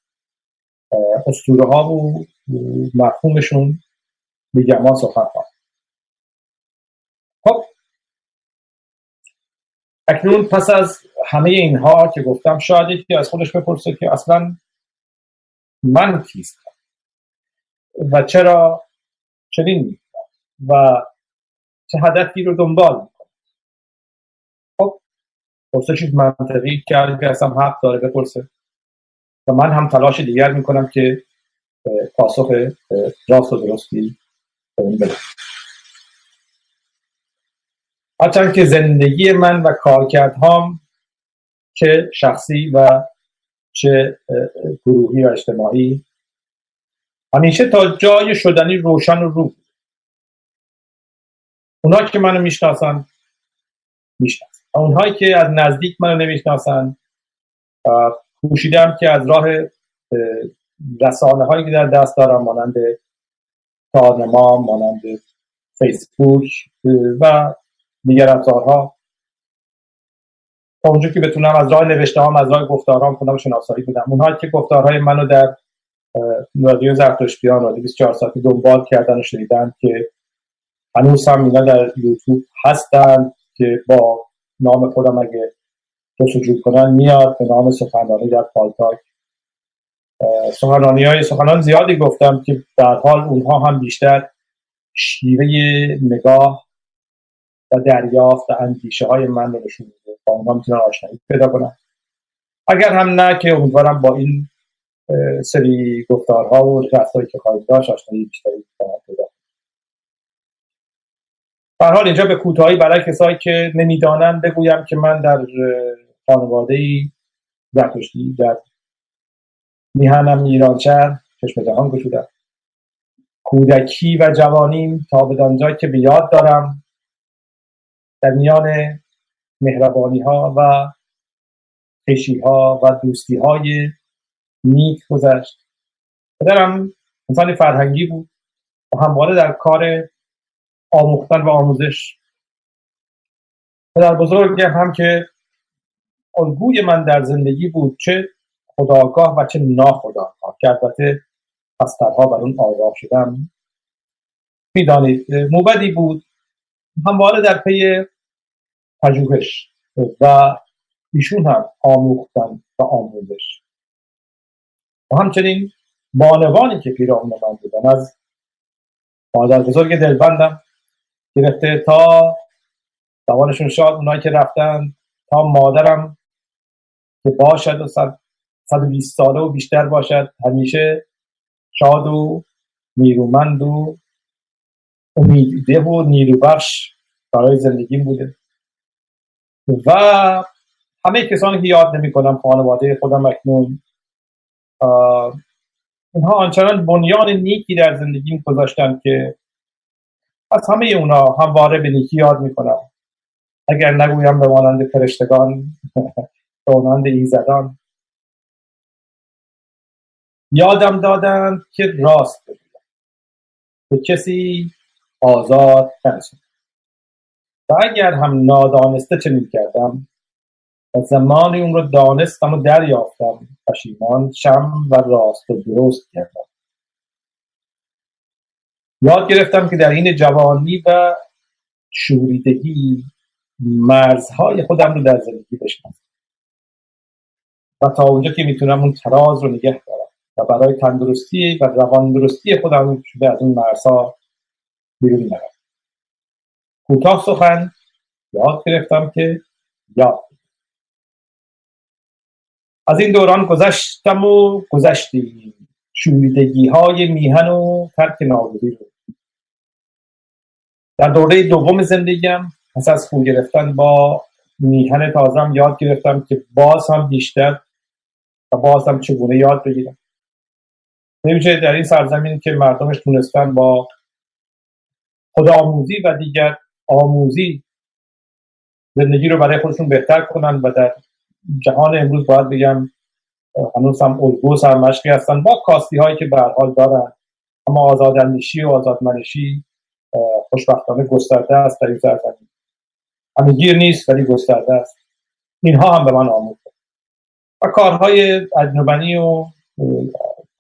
اسطوره ها و مفهومشون میگم ما سخن خب اکنون پس از همه اینها که گفتم شاید یکی از خودش بپرسه که اصلا من کیستم؟ و چرا چنین می‌کنم؟ و چه هدفی رو دنبال می‌کنم؟ خب پرسش منطقی که که اصلا حق داره بپرسه. و من هم تلاش دیگر می‌کنم که پاسخ راست و درستی بدم. هرچند که زندگی من و کارکردهام چه شخصی و چه گروهی و اجتماعی همیشه تا جای شدنی روشن و رو اونها که منو می‌شناسن می‌شناسن. اونهایی که از نزدیک منو نمی‌شناسن کوشیدم که از راه رسانه هایی که در دست دارم مانند تارنما مانند فیسبوک و دیگر ابزارها تا اونجا که بتونم از راه نوشته هم از راه گفتارهام کنم شناسایی بدم اونهایی که گفتارهای منو در رادیو زرتشتیان رادیو 24 ساعتی دنبال کردن و شنیدن که هنوز هم اینا در یوتیوب هستن که با نام خودم اگه جستجو کنن میاد به نام سخنرانی در پالتاک. سخنرانی های سخنان زیادی گفتم که در حال اونها هم بیشتر شیوه نگاه و دریافت و اندیشه های من رو نشون میده با اونها می‌تونن آشنایی پیدا کنن. اگر هم نه که امیدوارم با این سری گفتارها و رفتاری که خواهید داشت آشنایی بیشتری پیدا به حال اینجا به کوتاهی برای کسایی که نمی‌دانند بگویم که من در خانواده ای زرتشتی در میهنم ایرانشهر چشم جهان گشودم. کودکی و جوانیم تا به دانجا که به یاد دارم. در میان مهربانی ها و خشی ها و دوستی های نیک گذشت. پدرم انسان فرهنگی بود و همواره در کار آموختن و آموزش. پدر بزرگ هم که الگوی من در زندگی بود چه خداگاه و چه ناخداگاه که البته پسترها بر اون آگاه شدم. می‌دانید موبدی بود همواره در پی پژوهش و ایشون هم آموختن و آموزش. و همچنین بانوانی که پیرامون من بودن از مادر بزرگ دلبندم گرفته تا زبانشون شاد اونایی که رفتن تا مادرم که باشد و صد, بیست ساله و بیشتر باشد همیشه شاد و نیرومند و امیده و نیروبخش برای زندگیم بوده. و همه کسانی که یاد نمی کنم خانواده خودم اکنون اینها آنچنان بنیان نیکی در زندگیم گذاشتن که از همه اونا همواره به نیکی یاد می‌کنم. اگر نگویم به مانند فرشتگان به مانند ایزدان یادم دادند که راست بگویم. به کسی آزاد نرسونم و اگر هم نادانسته چنین کردم و زمانی اون رو دانستم و دریافتم پشیمان شم و راست و درست کردم. یاد گرفتم که در این جوانی و شوریدگی مرزهای خودم رو در زندگی بشناسم. و تا اونجا که می‌تونم اون تراز رو نگه دارم. و برای تندرستی و روان درستی خودم شده از اون مرزها بیرون نرم کوتاه سخن یاد گرفتم که یاد. از این دوران گذشتم و گذشتیم شوریدگی های میهن و ترک ناگزیر رو. در دوره دوم زندگیم پس از خو گرفتن با میهن تازم یاد گرفتم که باز هم بیشتر و باز هم چگونه یاد بگیرم. نمیشه در این سرزمین که مردمش تونستن با خدا آموزی و دیگر آموزی زندگی رو برای خودشون بهتر کنن و در جهان امروز باید بگم هنوز هم الگو سرمشقی هستن. با کاستی هایی که به حال دارن. اما آزاداندیشی و آزادمنشی خوشبختانه گسترده است در این سرزمین. گیر نیست ولی گسترده است. اینها هم به من آموخته و کارهای اجنبنی و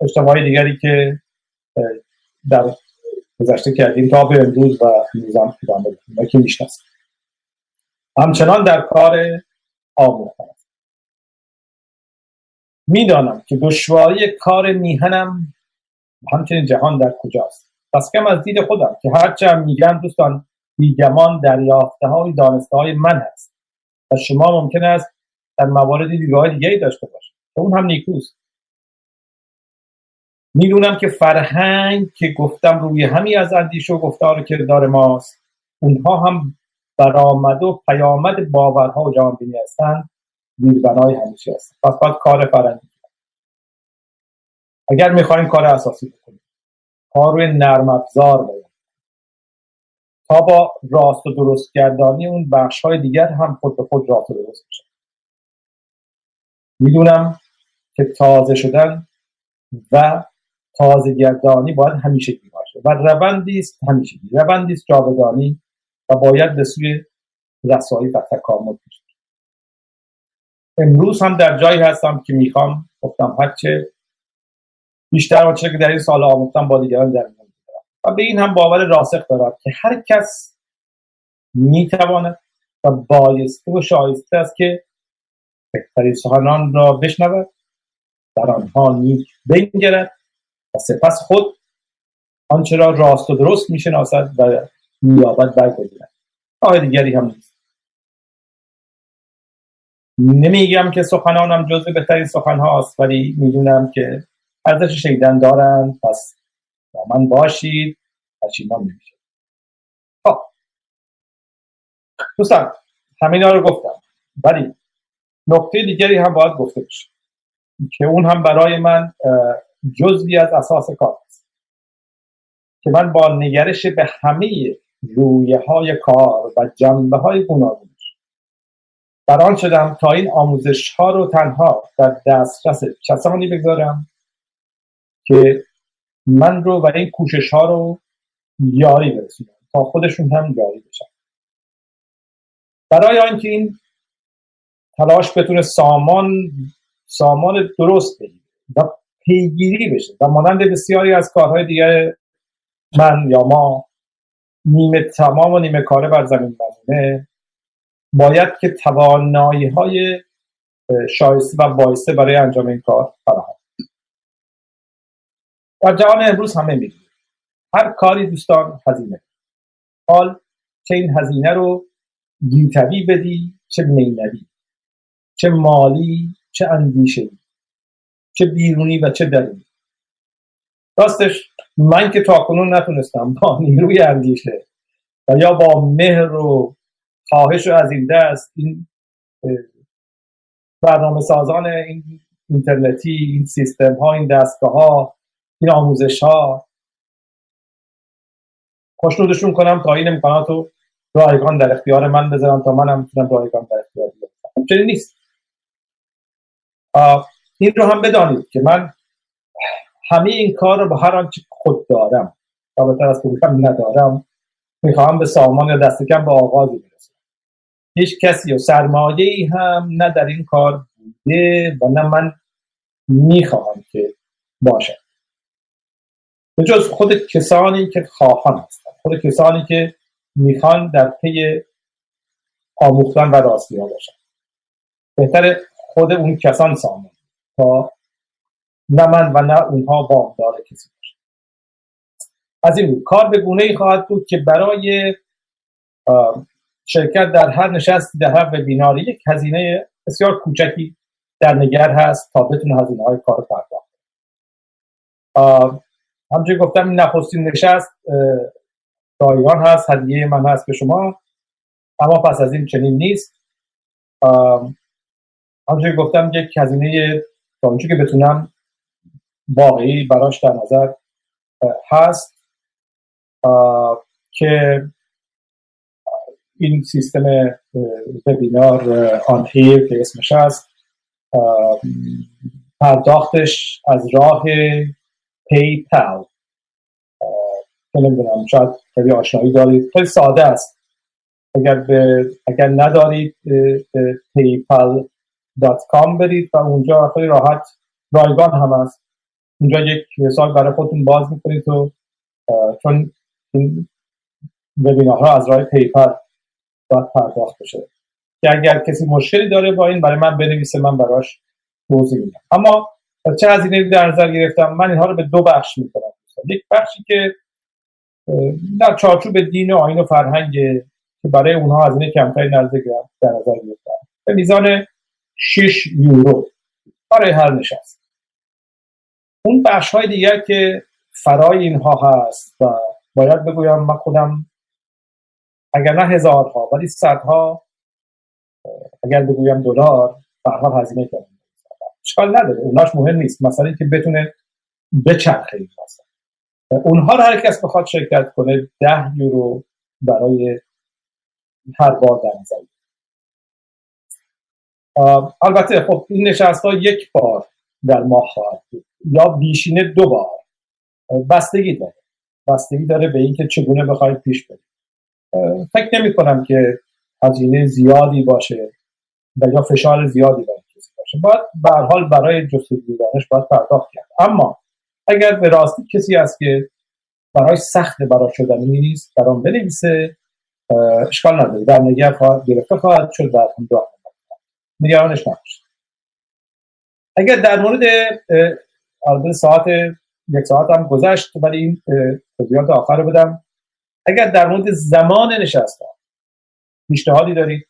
اجتماعی دیگری که در گذشته کردیم تا به امروز و نظام ادامه بدیم که می‌شناسیم همچنان در کار آموختن می‌دانم که دشواری کار میهنم همچنین جهان در کجاست. پس کم از دید خودم که هرچه هم میگن دوستان بیگمان دریافته های دانسته های من هست. و شما ممکن است در موارد دیگاه دیگری داشته باشید. اون هم نیکوست. می‌دونم که فرهنگ که گفتم روی همی از اندیشه و گفتار کردار ماست اونها هم برآمد و پیامد باورها و جانبینی هستند زیربنای همیشه هست پس باید کار فرهنگی اگر می‌خوایم کار اساسی بکنیم کار روی نرم افزار باید تا با راست و درست گردانی اون بخش های دیگر هم خود به خود راست و درست میشه. می‌دونم که تازه شدن و تازه گردانی باید همیشه باشه. و روندی است همیشه روندی است جاودانی و باید به سوی رسایی و تکامل پیش امروز هم در جایی هستم که می‌خوام گفتم هرچه بیشتر آنچه که در این سال آموختم با دیگران در میان و به این هم باور راسخ دارم که هر کس می‌تواند و بایسته و شایسته است که بهترین سخنان را بشنود در آنها نیک بنگرد سپس خود آنچه را راست و درست می‌شناسد و مییابد برگزیند. راه دیگری هم نیست. نمیگم که سخنانم جزو بهترین سخن هاست ولی می‌دونم که ارزش شیدن دارند. پس با من باشید پشیمان نمیشه خب. دوستان همینا رو گفتم ولی نکته دیگری هم باید گفته بشه. که اون هم برای من جزوی از اساس کار است. که من با نگرش به همه رویه های کار و جنبه های گوناگونش بران شدم تا این آموزش ها رو تنها در دسترس کسانی بگذارم که من رو و این کوشش ها رو یاری برسونم تا خودشون هم یاری بشن. برای آنکه این تلاش بتونه سامان سامان درست بگیره و پیگیری بشه. و مانند بسیاری از کارهای دیگر من یا ما نیمه تمام و نیمه کاره بر زمین بمونه باید که توانایی های شایسته و بایسته برای انجام این کار فراهم در جهان امروز همه می‌دونید هر کاری دوستان هزینه. حال چه این هزینه رو گیتوی بدی چه مینوی. چه مالی چه اندیشه چه بیرونی و چه درونی. راستش من که تاکنون نتونستم با نیروی اندیشه و یا با مهر و خواهش و از این دست این برنامه سازان این اینترنتی این سیستم ها این دستگاه ها این آموزش ها خوشنودشون کنم تا این امکانات رو رایگان در اختیار من بذارم تا منم می‌تونم رایگان در اختیار بذارم چنین نیست. این رو هم بدانید که من همه این کار رو با هر آنچه خود دارم. و بهتر از که ندارم. می‌خواهم به سامان یا دست کم به آغازی هیچ کسی و سرمایه ای هم نه در این کار بوده و نه من می‌خواهم که باشد. به جز خود کسانی که خواهان هستن خود کسانی که می‌خوان در پی آموختن و راستی ها باشن. بهتر خود اون کسان سامان. تا نه من و نه اونها وامدار کسی باشه. از این بود. کار به گونه ای خواهد بود که برای شرکت در هر نشستی در هر وبیناری یک هزینه بسیار کوچکی در نگر هست تا بتونه هزینه های کار پرداخت همچنین گفتم این نخستین نشست رایگان هست هدیه من هست به شما. اما پس از این چنین نیست. همچنین گفتم یک هزینه تا که بتونم واقعی براش در نظر هست که این سیستم وبینار آن که اسمش هست پرداختش از راه پی پل نمی‌دونم شاید خیلی آشنایی دارید. خیلی ساده است. اگر, اگر ندارید paypal.com برید و اونجا خیلی راحت رایگان هم هست. اونجا یک حساب برای خودتون باز می‌کنید و چون این ها از راه پیپر باید پرداخت بشه. که اگر کسی مشکلی داره با این برای من بنویسه من براش توضیح میدم. اما چه هزینه در نظر گرفتم؟ من اینها رو به دو بخش می‌کنم. یک بخشی که در چارچوب دین و آین و فرهنگ که برای اونها هزینه کمتری در نظر گرفتم. به میزان 6 یورو. برای هر نشست. اون بخش های دیگر که فرای اینها هست و باید بگویم من خودم اگر نه هزارها ولی صدها اگر بگویم دلار به حال هزینه کردم. اشکال نداره. اوناش مهم نیست. مثلا که بتونه بچرخه این اونها رو هر کس بخواد شرکت کنه ده یورو برای هر بار در نظر. البته خب این نشست ها یک بار در ماه خواهد بود. یا بیشینه دو بار. بستگی داره. بستگی داره به اینکه چگونه بخواید پیش برید. فکر نمی کنم که هزینه زیادی باشه و یا فشار زیادی برای کسی باشه. باید به حال برای جستجوی دانش باید پرداخت کرد. اما اگر به راستی کسی است که برای سخت برای شدن نیست در آن بنویسه اشکال نداره. در نگه خواهد گرفته خواهد شد در دو نگرانش نباشید اگر در مورد البته ساعت یک ساعت هم گذشت ولی این توضیحات آخر بدم. اگر در مورد زمان نشست پیشنهادی دارید.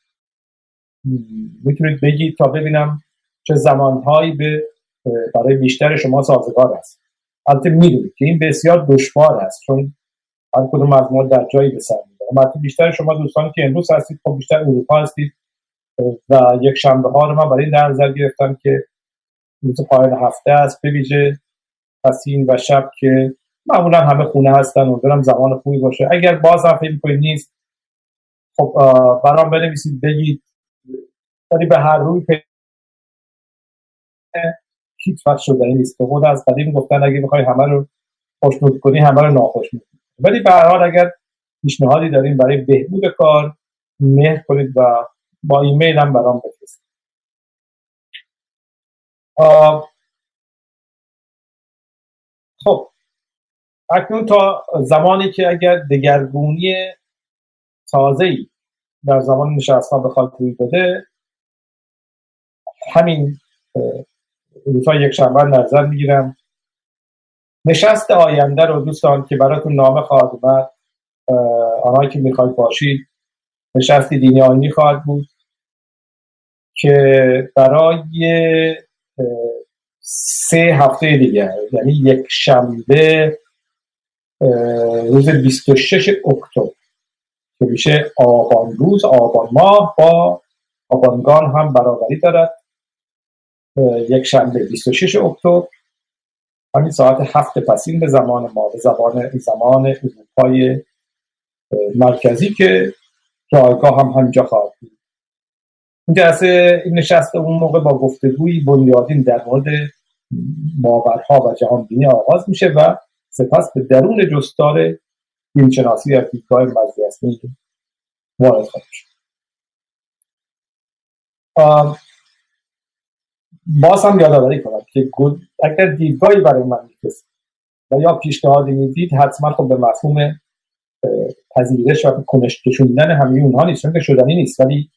می‌تونید بگید تا ببینم چه زمانهایی به برای بیشتر شما سازگار است. البته می‌دونید که این بسیار دشوار است چون هر کدوم از ما در جایی به سر می‌بره. بیشتر شما دوستانی که امروز هستید خب بیشتر اروپا هستید. و یک شنبه ها رو من برای در نظر گرفتم که روز پایان هفته است به ویژه. پسین و شب که معمولا همه خونه هستن امیدوارم زمان خوبی باشه. اگر باز هم فکر کنید نیست خب برام بنویسید بگید. ولی به هر روی هیچ وقت شده نیست. به خود از قدیم گفتن اگه بخوای همه رو خوشنود کنی همه رو ناخوشنود ولی به هر حال اگر پیشنهادی داریم برای بهبود کار مهر کنید و با ایمیل هم برام بفرستید خب اکنون تا زمانی که اگر دگرگونی تازه در زمان نشست ها بخواد روی بده همین روزها یک شنبه نظر می‌گیرم. نشست آینده رو دوستان که براتون نامه خواهد اومد آنهایی که می‌خواید باشید نشستی دینی آینی خواهد بود. که برای سه هفته دیگر یعنی یک شنبه روز 26 اکتبر. که میشه آبان روز آبان ماه با آبانگان هم برابری دارد. یک شنبه 26 اکتبر. همین ساعت هفت پسین به زمان ما به زمان زمان اروپای مرکزی که جایگاه هم همینجا خواهد بود. این جلسه این نشست اون موقع با گفتگوی بنیادین در مورد باورها و جهان بینی آغاز میشه و سپس به درون جستار دینشناسی در دیدگاه مزدی وارد خواهد شد. باز هم یادآوری کنم که اگر دیدگاهی برای من میفرستید و یا پیشنهادی می‌دید حتما خب به مفهوم پذیرش و کنش کشوندن همه اونها نیست چون که شدنی نیست ولی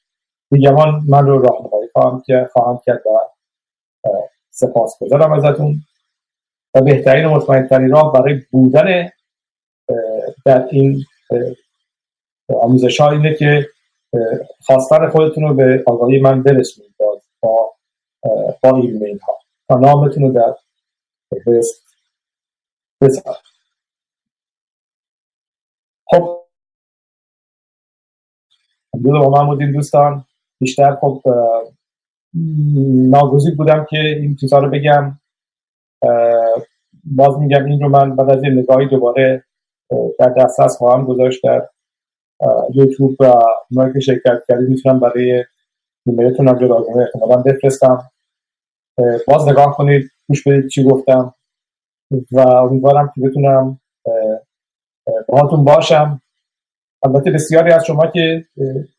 بیگمان من رو راهنمایی خواهم که خواهم کرد و سپاس گذارم ازتون. و بهترین و مطمئنترین راه برای بودن در این آموزش اینه که خواستن خودتون رو به آگاهی من برسونید با با ایمیل ها تا نامتون رو در فهرست بذارید خب. با من دوستان. بیشتر خب ناگزیر بودم که این چیزها رو بگم. باز میگم این رو من بعد از این نگاهی دوباره در دسترس خواهم گذاشت در یوتیوب و اونایی که شرکت کردی می‌تونم برای ایمیلتون هم جداگانه احتمالا بفرستم. باز نگاه کنید گوش بدید چی گفتم و امیدوارم که بتونم باهاتون باشم. البته بسیاری از شما که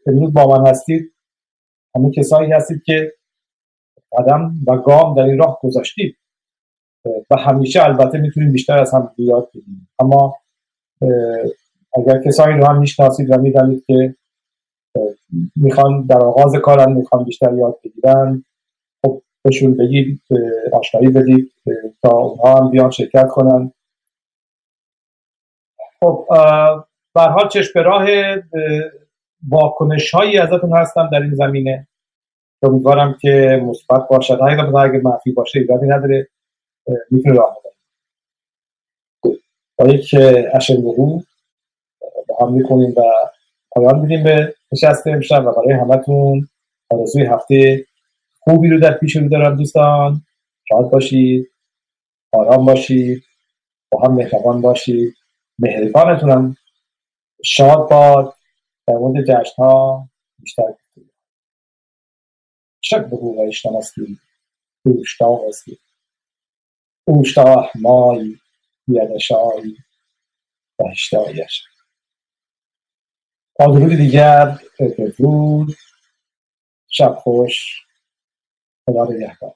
امروز با من هستید همه کسایی هستید که قدم و گام در این راه گذاشتید. و همیشه البته می‌تونید بیشتر از هم یاد بگیرید اما اگر کسایی رو هم می‌شناسید و می‌دانید که می‌خوان در آغاز کارن می‌خوان بیشتر یاد بگیرن خب بهشون بگید آشنایی بدید تا اونها هم بیان شرکت کنن. خب به حال چشم راه واکنش هایی ازتون هستم در این زمینه. امیدوارم که مثبت باشد. اگر اگه منفی باشه ایرادی نداره. می‌تونه راه با یک اشر با هم می‌کنیم و پایان میدیم به نشست امشب و برای همتون آرزوی هفته خوبی رو در پیش رو دارم دوستان. شاد باشید آرام باشید با هم مهربان باشید. مهربانتونم. شاد باد. در مورد جشن ها بیشتر شک به گویشتن استی اوشتاق استی اوشتاق مای یدشایی بهشتایش تا درود دیگر بدرود شب خوش. خدا نگهدار.